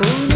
Oh.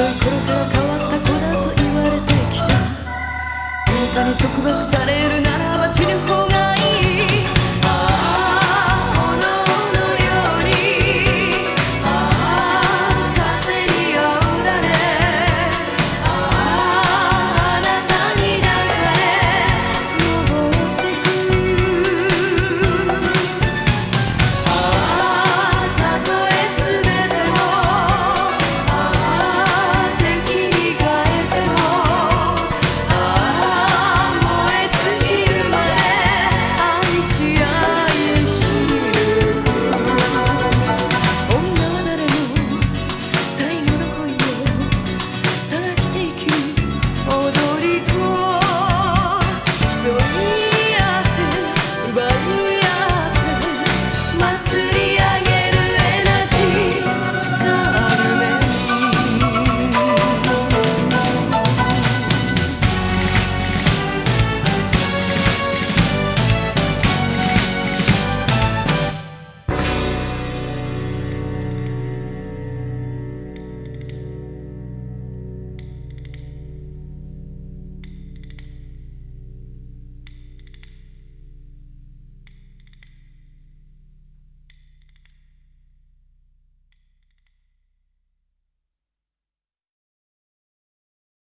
はこれから変わった子だと言われてきた。あなたに束縛される